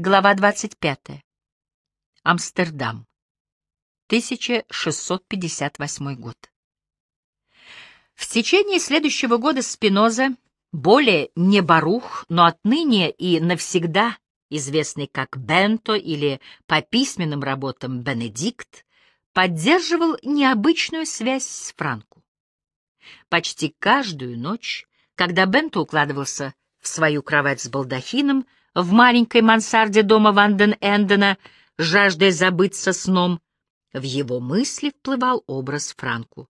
Глава 25. Амстердам. 1658 год. В течение следующего года Спиноза, более не Барух, но отныне и навсегда известный как Бенто или по письменным работам Бенедикт, поддерживал необычную связь с Франку. Почти каждую ночь, когда Бенто укладывался в свою кровать с балдахином в маленькой мансарде дома Ванден Эндена, жаждая забыться сном, в его мысли вплывал образ Франку.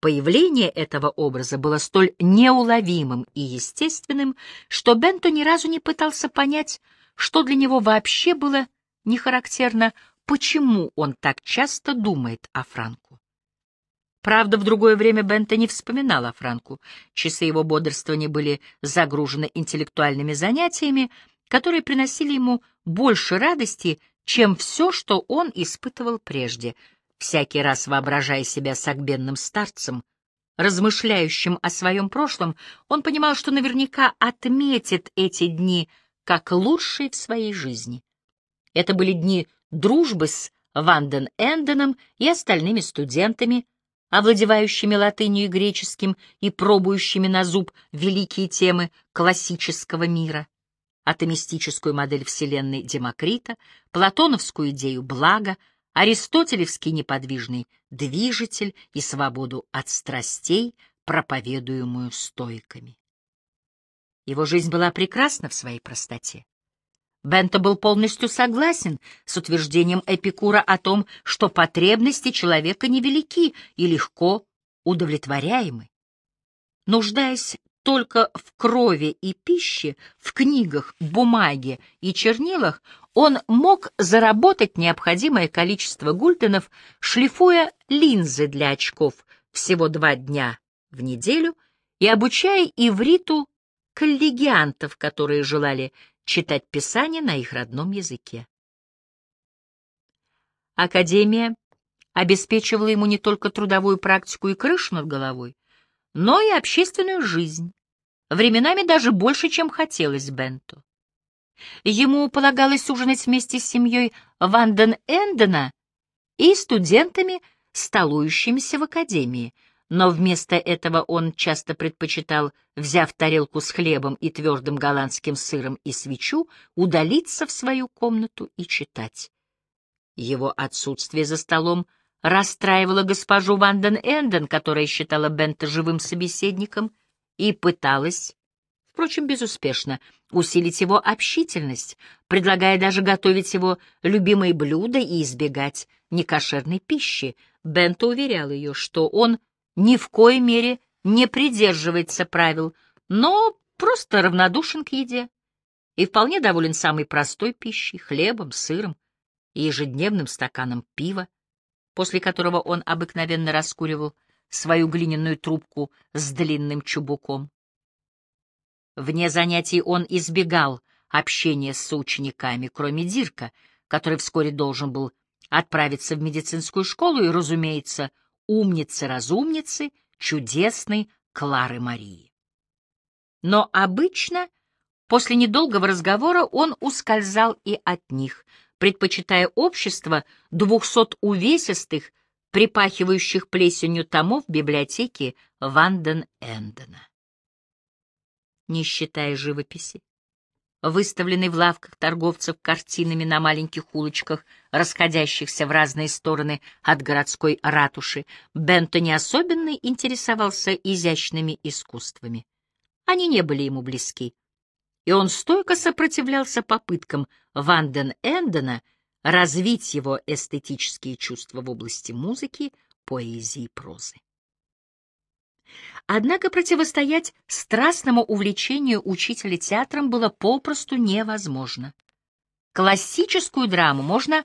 Появление этого образа было столь неуловимым и естественным, что Бенто ни разу не пытался понять, что для него вообще было не характерно, почему он так часто думает о Франку. Правда, в другое время Бенто не вспоминал о Франку. Часы его бодрствования были загружены интеллектуальными занятиями, которые приносили ему больше радости, чем все, что он испытывал прежде, всякий раз воображая себя согбенным старцем, размышляющим о своем прошлом, он понимал, что наверняка отметит эти дни как лучшие в своей жизни. Это были дни дружбы с Ванден Энденом и остальными студентами, овладевающими латынью и греческим и пробующими на зуб великие темы классического мира атомистическую модель Вселенной Демокрита, платоновскую идею блага, аристотелевский неподвижный движитель и свободу от страстей, проповедуемую стойками. Его жизнь была прекрасна в своей простоте. Бенто был полностью согласен с утверждением Эпикура о том, что потребности человека невелики и легко удовлетворяемы. Нуждаясь только в крови и пище, в книгах, бумаге и чернилах он мог заработать необходимое количество гульденов, шлифуя линзы для очков всего два дня в неделю и обучая ивриту коллегиантов, которые желали читать Писание на их родном языке. Академия обеспечивала ему не только трудовую практику и крышу над головой, но и общественную жизнь, временами даже больше, чем хотелось Бенту. Ему полагалось ужинать вместе с семьей Ванден Эндена и студентами, столующимися в академии, но вместо этого он часто предпочитал, взяв тарелку с хлебом и твердым голландским сыром и свечу, удалиться в свою комнату и читать. Его отсутствие за столом — расстраивала госпожу Ванден Энден, которая считала Бента живым собеседником, и пыталась, впрочем, безуспешно, усилить его общительность, предлагая даже готовить его любимые блюда и избегать некошерной пищи. Бента уверял ее, что он ни в коей мере не придерживается правил, но просто равнодушен к еде и вполне доволен самой простой пищей — хлебом, сыром и ежедневным стаканом пива после которого он обыкновенно раскуривал свою глиняную трубку с длинным чубуком. Вне занятий он избегал общения с соучениками, кроме Дирка, который вскоре должен был отправиться в медицинскую школу и, разумеется, умницы-разумницы чудесной Клары Марии. Но обычно после недолгого разговора он ускользал и от них — предпочитая общество двухсот увесистых, припахивающих плесенью томов библиотеки Ванден-Эндена. Не считая живописи, выставленной в лавках торговцев картинами на маленьких улочках, расходящихся в разные стороны от городской ратуши, Бенто не особенно интересовался изящными искусствами. Они не были ему близки, и он стойко сопротивлялся попыткам Ванден Эндена развить его эстетические чувства в области музыки, поэзии и прозы. Однако противостоять страстному увлечению учителя театром было попросту невозможно. Классическую драму можно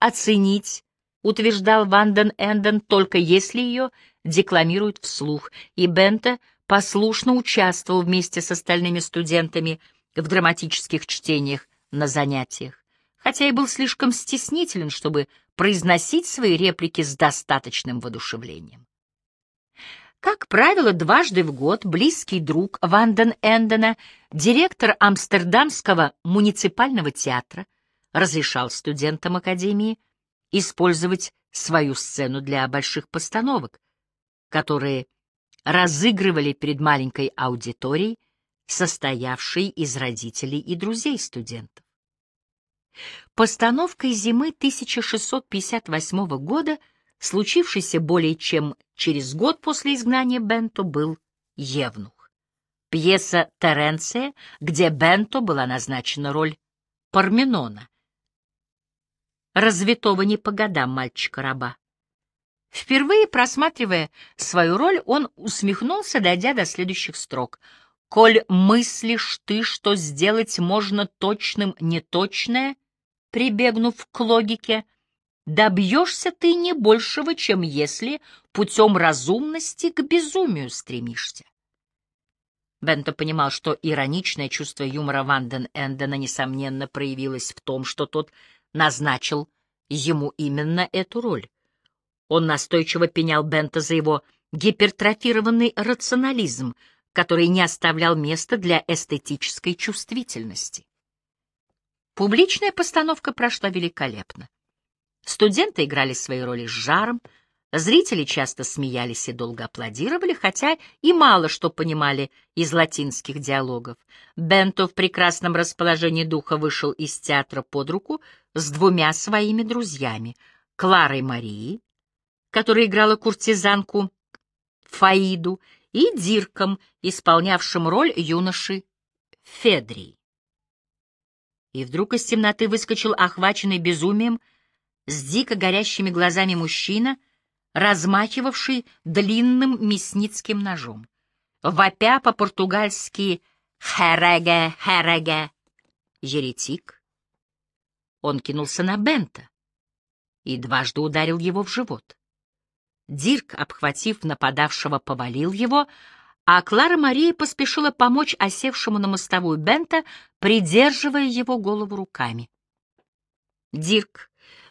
оценить, утверждал Ванден Энден, только если ее декламируют вслух, и Бента послушно участвовал вместе с остальными студентами в драматических чтениях на занятиях, хотя и был слишком стеснителен, чтобы произносить свои реплики с достаточным воодушевлением. Как правило, дважды в год близкий друг Ванден Эндена, директор Амстердамского муниципального театра, разрешал студентам Академии использовать свою сцену для больших постановок, которые разыгрывали перед маленькой аудиторией, состоявшей из родителей и друзей студентов. Постановкой зимы 1658 года, случившейся более чем через год после изгнания Бенто, был «Евнух». Пьеса Теренция, где Бенто была назначена роль Парменона, развитого не по годам мальчика-раба. Впервые просматривая свою роль, он усмехнулся, дойдя до следующих строк. «Коль мыслишь ты, что сделать можно точным неточное, прибегнув к логике, добьешься ты не большего, чем если путем разумности к безумию стремишься». Бенто понимал, что ироничное чувство юмора Ванден Эндена несомненно проявилось в том, что тот назначил ему именно эту роль. Он настойчиво пенял Бента за его гипертрофированный рационализм, который не оставлял места для эстетической чувствительности. Публичная постановка прошла великолепно. Студенты играли свои роли с жаром, зрители часто смеялись и долго аплодировали, хотя и мало что понимали из латинских диалогов. Бенто в прекрасном расположении духа вышел из театра под руку с двумя своими друзьями — Кларой Марией, которая играла куртизанку Фаиду, и Дирком, исполнявшим роль юноши Федрии. И вдруг из темноты выскочил охваченный безумием, с дико горящими глазами мужчина, размахивавший длинным мясницким ножом. Вопя по-португальски «Хереге, хереге!» «Еретик!» Он кинулся на Бента и дважды ударил его в живот. Дирк, обхватив нападавшего, повалил его, а Клара Мария поспешила помочь осевшему на мостовую Бента, придерживая его голову руками. Дирк,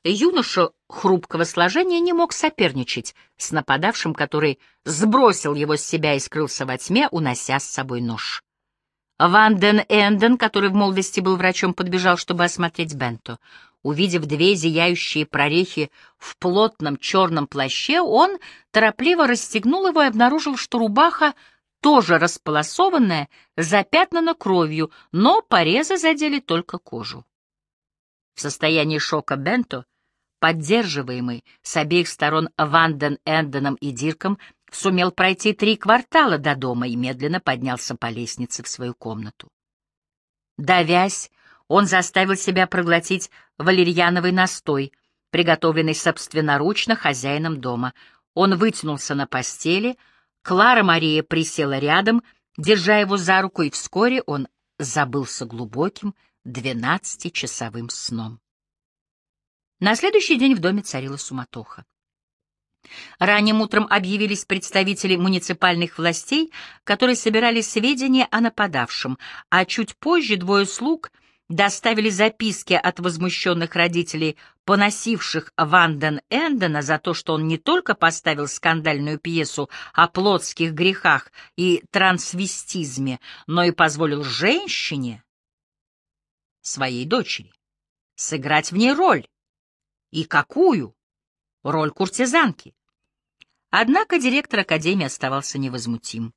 юноша хрупкого сложения, не мог соперничать с нападавшим, который сбросил его с себя и скрылся во тьме, унося с собой нож. Ванден Энден, который в молодости был врачом, подбежал, чтобы осмотреть Бенто. Увидев две зияющие прорехи в плотном черном плаще, он торопливо расстегнул его и обнаружил, что рубаха тоже располосованная, запятнана кровью, но порезы задели только кожу. В состоянии шока Бенто, поддерживаемый с обеих сторон Ванден Энденом и Дирком, сумел пройти три квартала до дома и медленно поднялся по лестнице в свою комнату. Давясь, он заставил себя проглотить валерьяновый настой, приготовленный собственноручно хозяином дома. Он вытянулся на постели, Клара Мария присела рядом, держа его за руку, и вскоре он забылся глубоким двенадцатичасовым сном. На следующий день в доме царила суматоха. Ранним утром объявились представители муниципальных властей, которые собирали сведения о нападавшем, а чуть позже двое слуг — доставили записки от возмущенных родителей, поносивших Ванден Эндена за то, что он не только поставил скандальную пьесу о плотских грехах и трансвестизме, но и позволил женщине, своей дочери, сыграть в ней роль. И какую? Роль куртизанки. Однако директор Академии оставался невозмутим.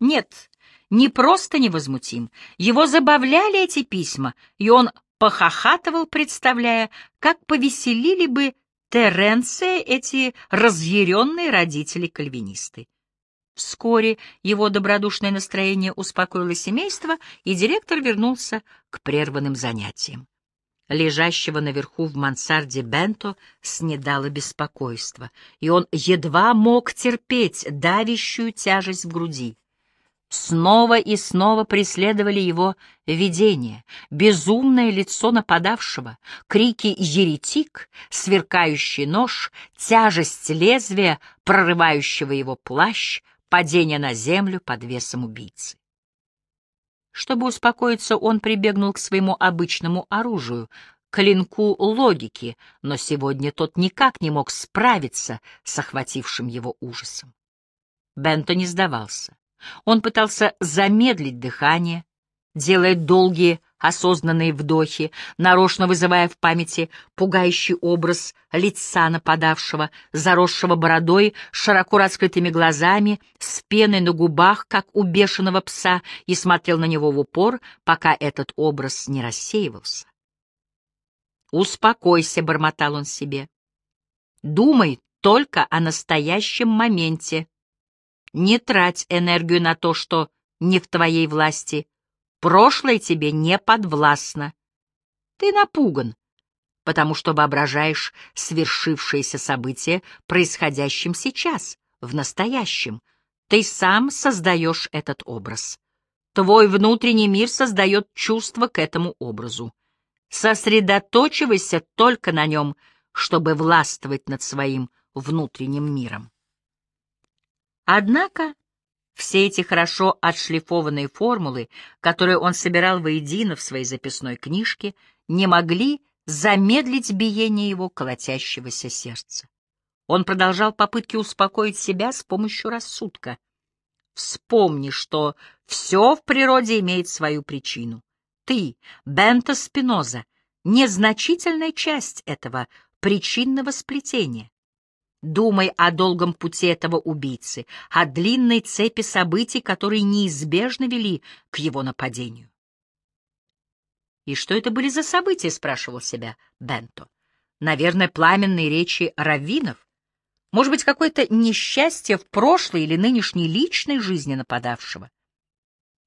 Нет, не просто невозмутим, его забавляли эти письма, и он похохатывал, представляя, как повеселили бы Теренция эти разъяренные родители-кальвинисты. Вскоре его добродушное настроение успокоило семейство, и директор вернулся к прерванным занятиям. Лежащего наверху в мансарде Бенто снедало беспокойство, и он едва мог терпеть давящую тяжесть в груди. Снова и снова преследовали его видение, безумное лицо нападавшего, крики «еретик», сверкающий нож, тяжесть лезвия, прорывающего его плащ, падение на землю под весом убийцы. Чтобы успокоиться, он прибегнул к своему обычному оружию, клинку логики, но сегодня тот никак не мог справиться с охватившим его ужасом. Бенто не сдавался. Он пытался замедлить дыхание, делая долгие осознанные вдохи, нарочно вызывая в памяти пугающий образ лица нападавшего, заросшего бородой, широко раскрытыми глазами, с пеной на губах, как у бешеного пса, и смотрел на него в упор, пока этот образ не рассеивался. «Успокойся», — бормотал он себе. «Думай только о настоящем моменте. Не трать энергию на то, что не в твоей власти. Прошлое тебе не подвластно. Ты напуган, потому что воображаешь свершившееся событие происходящим сейчас, в настоящем. Ты сам создаешь этот образ. Твой внутренний мир создает чувство к этому образу. Сосредоточивайся только на нем, чтобы властвовать над своим внутренним миром. Однако все эти хорошо отшлифованные формулы, которые он собирал воедино в своей записной книжке, не могли замедлить биение его колотящегося сердца. Он продолжал попытки успокоить себя с помощью рассудка. Вспомни, что все в природе имеет свою причину. Ты, Бенто Спиноза, незначительная часть этого причинного сплетения. Думай о долгом пути этого убийцы, о длинной цепи событий, которые неизбежно вели к его нападению. «И что это были за события?» — спрашивал себя Бенто. «Наверное, пламенные речи раввинов? Может быть, какое-то несчастье в прошлой или нынешней личной жизни нападавшего?»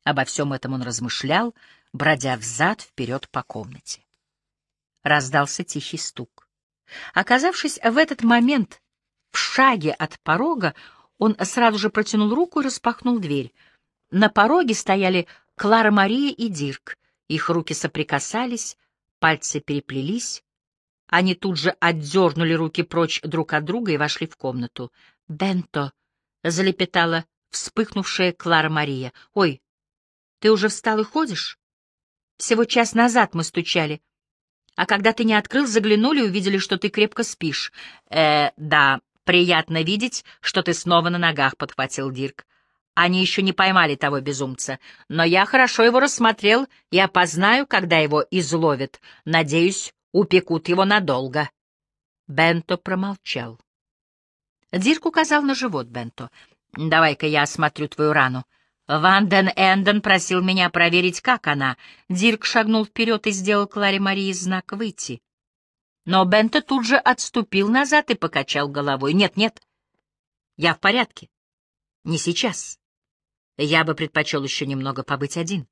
Обо всем этом он размышлял, бродя взад-вперед по комнате. Раздался тихий стук. Оказавшись в этот момент в шаге от порога он сразу же протянул руку и распахнул дверь. На пороге стояли Клара Мария и Дирк. Их руки соприкасались, пальцы переплелись. Они тут же отдернули руки прочь друг от друга и вошли в комнату. «Бенто!» — залепетала вспыхнувшая Клара Мария. «Ой, ты уже встал и ходишь? Всего час назад мы стучали. А когда ты не открыл, заглянули и увидели, что ты крепко спишь. Э, да, «Приятно видеть, что ты снова на ногах», — подхватил Дирк. «Они еще не поймали того безумца, но я хорошо его рассмотрел и опознаю, когда его изловят. Надеюсь, упекут его надолго». Бенто промолчал. Дирк указал на живот Бенто. «Давай-ка я осмотрю твою рану». Ван ден Энден просил меня проверить, как она. Дирк шагнул вперед и сделал Кларе Марии знак «выйти». Но Бенто тут же отступил назад и покачал головой. «Нет, нет, я в порядке. Не сейчас. Я бы предпочел еще немного побыть один».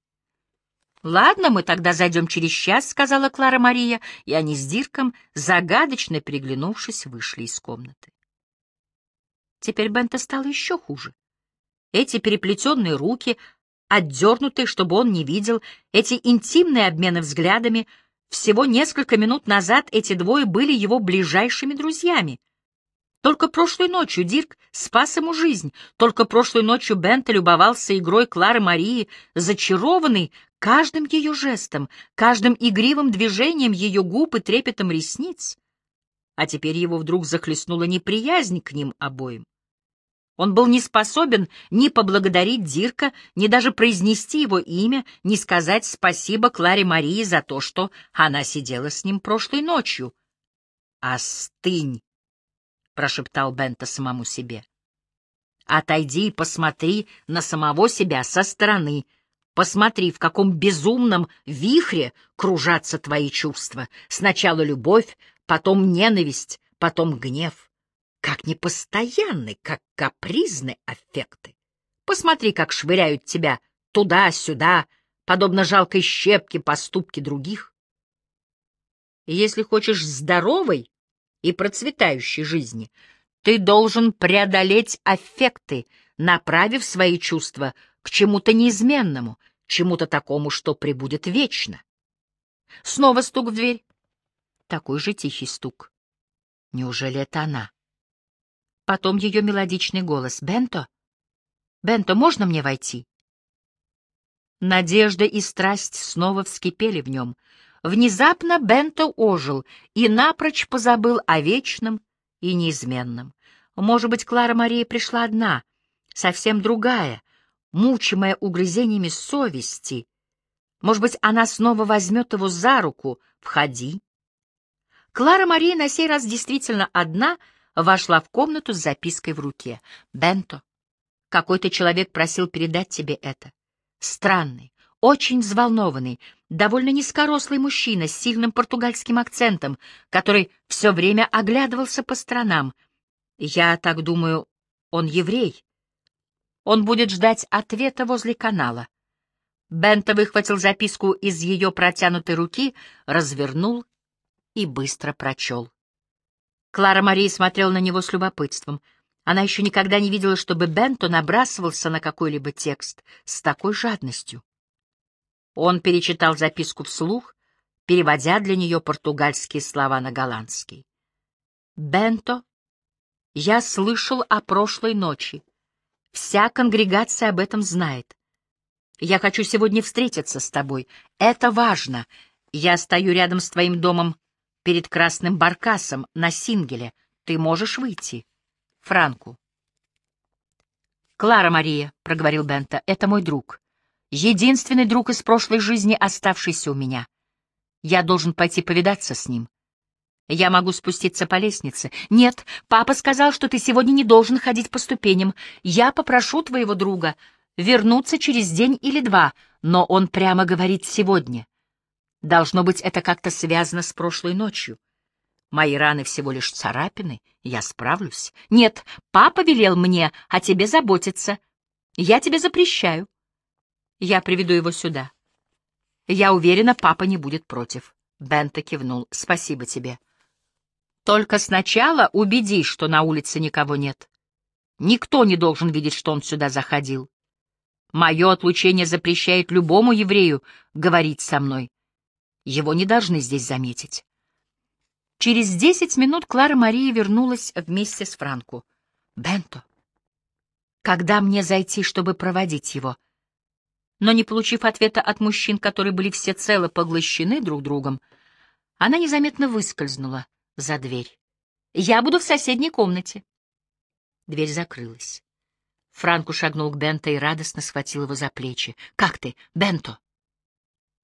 «Ладно, мы тогда зайдем через час», — сказала Клара Мария, и они с Дирком, загадочно приглянувшись, вышли из комнаты. Теперь Бента стало еще хуже. Эти переплетенные руки, отдернутые, чтобы он не видел, эти интимные обмены взглядами — всего несколько минут назад эти двое были его ближайшими друзьями. Только прошлой ночью Дирк спас ему жизнь, только прошлой ночью Бента любовался игрой Клары Марии, зачарованный каждым ее жестом, каждым игривым движением ее губ и трепетом ресниц. А теперь его вдруг захлестнула неприязнь к ним обоим. Он был не способен ни поблагодарить Дирка, ни даже произнести его имя, ни сказать спасибо Кларе Марии за то, что она сидела с ним прошлой ночью. «Остынь!» — прошептал Бента самому себе. «Отойди и посмотри на самого себя со стороны. Посмотри, в каком безумном вихре кружатся твои чувства. Сначала любовь, потом ненависть, потом гнев как непостоянны, как капризны аффекты. Посмотри, как швыряют тебя туда-сюда, подобно жалкой щепке поступки других. Если хочешь здоровой и процветающей жизни, ты должен преодолеть аффекты, направив свои чувства к чему-то неизменному, чему-то такому, что пребудет вечно. Снова стук в дверь. Такой же тихий стук. Неужели это она? Потом ее мелодичный голос. «Бенто? Бенто, можно мне войти?» Надежда и страсть снова вскипели в нем. Внезапно Бенто ожил и напрочь позабыл о вечном и неизменном. Может быть, Клара Мария пришла одна, совсем другая, мучимая угрызениями совести. Может быть, она снова возьмет его за руку. «Входи». Клара Мария на сей раз действительно одна вошла в комнату с запиской в руке. «Бенто, какой-то человек просил передать тебе это. Странный, очень взволнованный, довольно низкорослый мужчина с сильным португальским акцентом, который все время оглядывался по сторонам. Я так думаю, он еврей. Он будет ждать ответа возле канала. Бента выхватил записку из ее протянутой руки, развернул и быстро прочел. Клара Мария смотрела на него с любопытством. Она еще никогда не видела, чтобы Бенто набрасывался на какой-либо текст с такой жадностью. Он перечитал записку вслух, переводя для нее португальские слова на голландский. «Бенто, я слышал о прошлой ночи. Вся конгрегация об этом знает. Я хочу сегодня встретиться с тобой. Это важно. Я стою рядом с твоим домом перед красным баркасом на сингеле. Ты можешь выйти. Франку. «Клара Мария», — проговорил Бента, — «это мой друг. Единственный друг из прошлой жизни, оставшийся у меня. Я должен пойти повидаться с ним. Я могу спуститься по лестнице. Нет, папа сказал, что ты сегодня не должен ходить по ступеням. Я попрошу твоего друга вернуться через день или два, но он прямо говорит сегодня. Должно быть, это как-то связано с прошлой ночью. Мои раны всего лишь царапины, я справлюсь. Нет, папа велел мне о тебе заботиться. Я тебе запрещаю. Я приведу его сюда. Я уверена, папа не будет против. Бента кивнул. Спасибо тебе. Только сначала убедись, что на улице никого нет. Никто не должен видеть, что он сюда заходил. Мое отлучение запрещает любому еврею говорить со мной. Его не должны здесь заметить. Через десять минут Клара Мария вернулась вместе с Франко. «Бенто, когда мне зайти, чтобы проводить его?» но не получив ответа от мужчин, которые были всецело поглощены друг другом, она незаметно выскользнула за дверь. «Я буду в соседней комнате». Дверь закрылась. Франку шагнул к Бенто и радостно схватил его за плечи. «Как ты, Бенто?»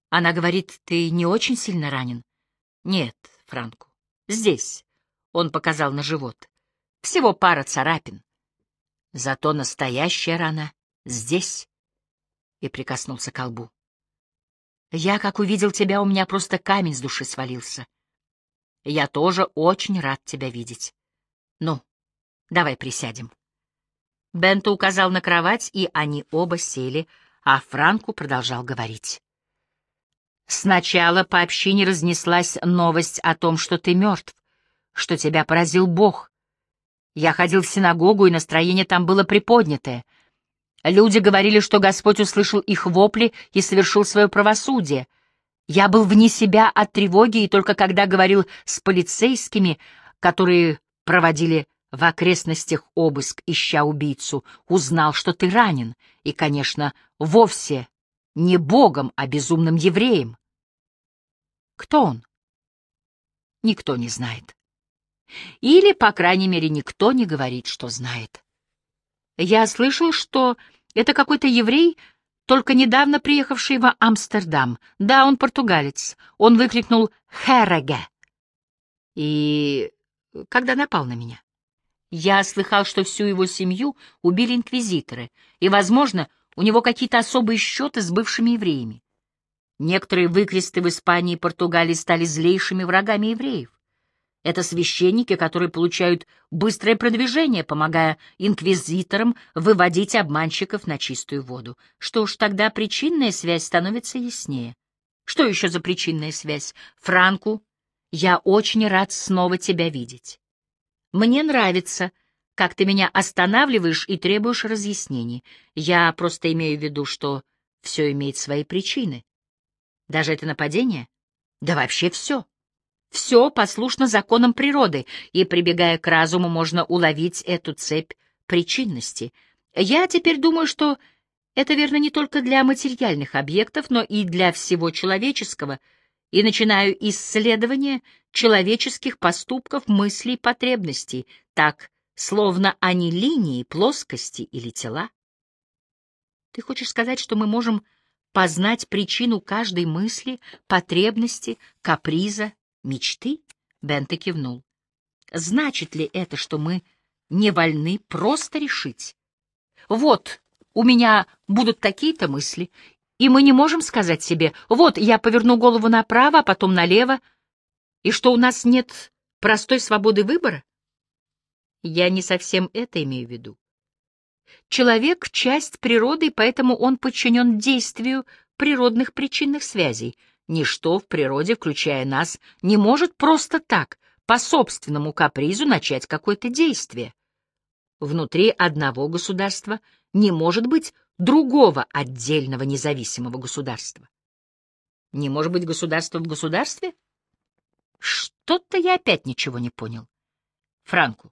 Она говорит, «Ты не очень сильно ранен?» «Нет, Франку, здесь», — он показал на живот. «Всего пара царапин. Зато настоящая рана здесь» и прикоснулся к лбу. Я, как увидел тебя, у меня просто камень с души свалился. Я тоже очень рад тебя видеть. Ну, давай присядем. Бенто указал на кровать, и они оба сели, а Франку продолжал говорить. Сначала по общине разнеслась новость о том, что ты мертв, что тебя поразил Бог. Я ходил в синагогу, и настроение там было приподнятое — Люди говорили, что Господь услышал их вопли и совершил свое правосудие. Я был вне себя от тревоги, и только когда говорил с полицейскими, которые проводили в окрестностях обыск, ища убийцу, узнал, что ты ранен, и, конечно, вовсе не богом, а безумным евреем. Кто он? Никто не знает. Или, по крайней мере, никто не говорит, что знает. Я слышал, что это какой-то еврей, только недавно приехавший в Амстердам. Да, он португалец. Он выкрикнул «Хереге!» И когда напал на меня. Я слыхал, что всю его семью убили инквизиторы, и, возможно, у него какие-то особые счеты с бывшими евреями. Некоторые выкресты в Испании и Португалии стали злейшими врагами евреев. Это священники, которые получают быстрое продвижение, помогая инквизиторам выводить обманщиков на чистую воду. Что ж, тогда причинная связь становится яснее. Что еще за причинная связь? Франку, я очень рад снова тебя видеть. Мне нравится, как ты меня останавливаешь и требуешь разъяснений. Я просто имею в виду, что все имеет свои причины. Даже это нападение? Да вообще все. Все послушно законам природы, и, прибегая к разуму, можно уловить эту цепь причинности. Я теперь думаю, что это верно не только для материальных объектов, но и для всего человеческого, и начинаю исследование человеческих поступков, мыслей, потребностей. Так словно они линии, плоскости или тела. Ты хочешь сказать, что мы можем познать причину каждой мысли, потребности, каприза, мечты? Бенте кивнул. Значит ли это, что мы не вольны просто решить? Вот, у меня будут такие-то мысли, и мы не можем сказать себе, вот, я поверну голову направо, а потом налево, и что у нас нет простой свободы выбора? Я не совсем это имею в виду. Человек — часть природы, поэтому он подчинен действию природных причинных связей. Ничто в природе, включая нас, не может просто так, по собственному капризу, начать какое-то действие. Внутри одного государства не может быть другого отдельного независимого государства. Не может быть государства в государстве? Что-то я опять ничего не понял. Франку,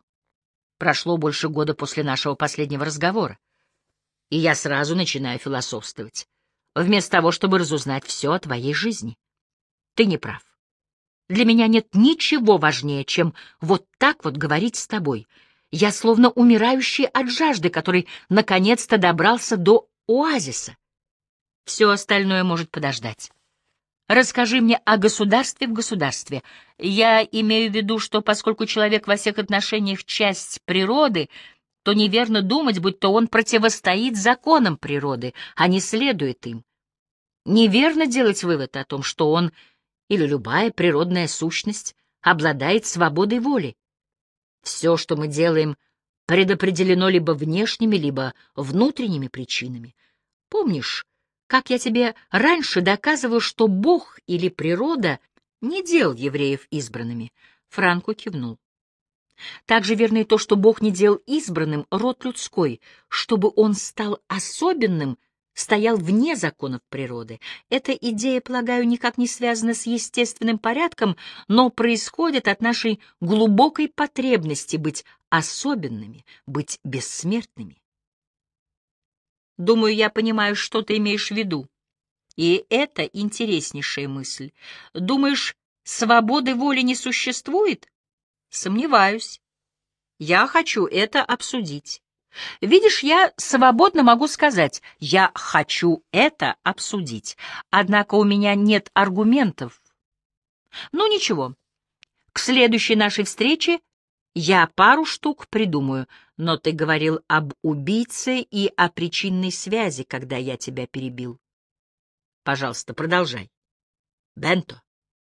прошло больше года после нашего последнего разговора, и я сразу начинаю философствовать, вместо того, чтобы разузнать все о твоей жизни. Ты не прав. Для меня нет ничего важнее, чем вот так вот говорить с тобой. Я словно умирающий от жажды, который наконец-то добрался до оазиса. Все остальное может подождать. Расскажи мне о государстве в государстве. Я имею в виду, что поскольку человек во всех отношениях часть природы, то неверно думать, будто он противостоит законам природы, а не следует им. Неверно делать вывод о том, что он или любая природная сущность обладает свободой воли. Все, что мы делаем, предопределено либо внешними, либо внутренними причинами. Помнишь, как я тебе раньше доказывал, что Бог или природа не делал евреев избранными, Франко кивнул. Также верно и то, что Бог не делал избранным род людской, чтобы он стал особенным, стоял вне законов природы. Эта идея, полагаю, никак не связана с естественным порядком, но происходит от нашей глубокой потребности быть особенными, быть бессмертными. Думаю, я понимаю, что ты имеешь в виду. И это интереснейшая мысль. Думаешь, свободы воли не существует? Сомневаюсь. Я хочу это обсудить. Видишь, я свободно могу сказать, я хочу это обсудить. Однако у меня нет аргументов. Ну ничего. К следующей нашей встрече я пару штук придумаю, но ты говорил об убийце и о причинной связи, когда я тебя перебил. Пожалуйста, продолжай. Бенто.